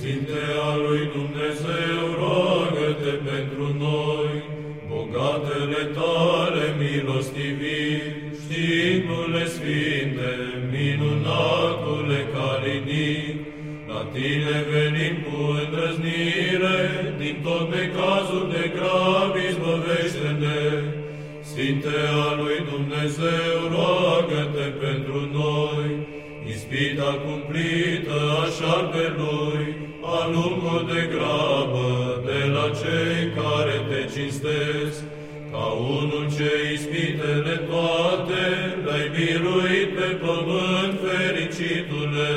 Sfinte al lui Dumnezeu, roagă-te pentru noi, bogatele tale milostiviri, știindu-le sfinte, minunatule calinic, la tine venim cu îndrăznire, din tot necazul de grav izbăvește-ne. Sfinte al lui Dumnezeu, roagă-te pentru noi, ispita cumplită a șarpelui, lui, alungă de grabă de la cei care te cinstesc, ca unul ce ispitele toate le-ai biruit pe pământ fericitule.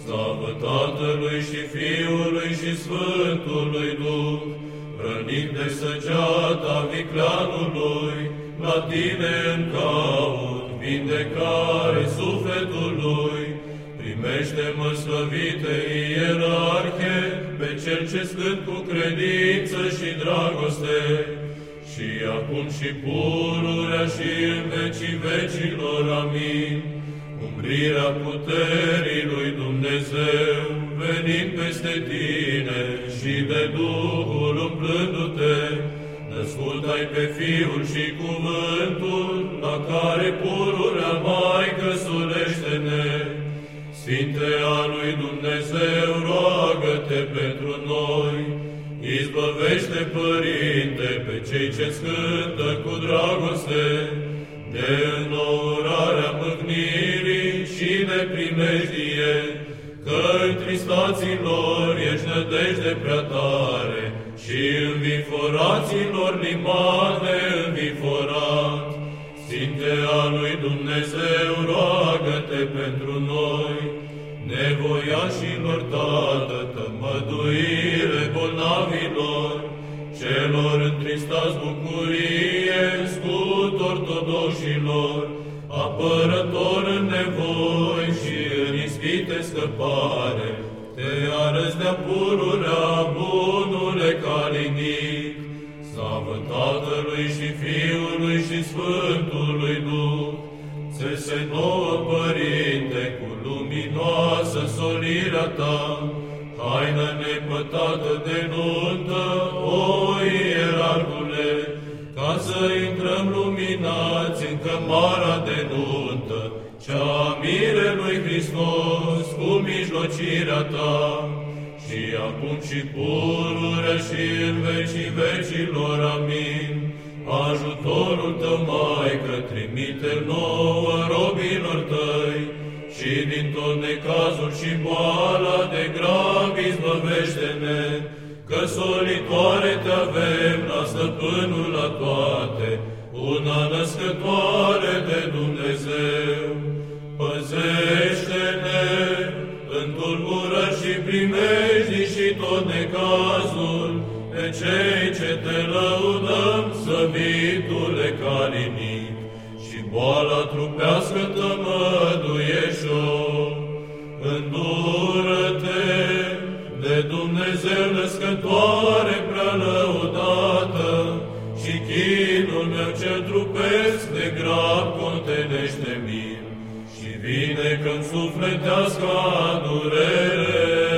Slavă Tatălui și Fiului și Sfântului Duh, rănit de săgeata vicleanului, la tine în caut, vindecare sufletului, primește-mă slăvite ierarhe, pe cel ce scând cu credință și dragoste, și acum și pururea și în vecii vecilor, amin. Umbrirea puterii lui Dumnezeu, venind peste tine și de Duhul umplându-te, născut-ai pe Fiul și Cuvântul, la care pururea Maică Dumnezeu, roagă-te pentru noi, izbăvește, Părinte, pe cei ce scântă cu dragoste, de înnourarea mâhnirii și de primejdie, că întristaților ești nădejde prea tare și înviforaților limane înviforat. Sfinte a lui Dumnezeu, roagă-te pentru noi, nevoiașilor Tată, tămăduire bolnavilor, celor întristați bucurie, scut ortodoșilor, apărător în nevoi și în ispite scăpare, te arăți de-a pururea, bunule calinic, slavă Tatălui și Fiului și Sfântului Duh, să se nouă, Părinte, cu luminoasă solirea ta, haină nepătată de nuntă, o ierarhule, ca să intrăm luminați în cămara de nuntă, cea mirelui Hristos cu mijlocirea ta, și acum și pururea și în vecii vecilor, amin. Ajutorul tău, Maică, trimite nouă necazul și boala de grav izbăvește-ne, că solitoare te avem la stăpânul la toate, una născătoare de Dumnezeu. Păzește-ne în tulburări și primejdii și tot necazul, pe cei ce te lăudăm, săvitule calinic, și boala trupească tămăduieșo. Dumnezeu născătoare prea lăudată, și chinul meu cel trupesc de grab contenește mie și vine când sufletească durere.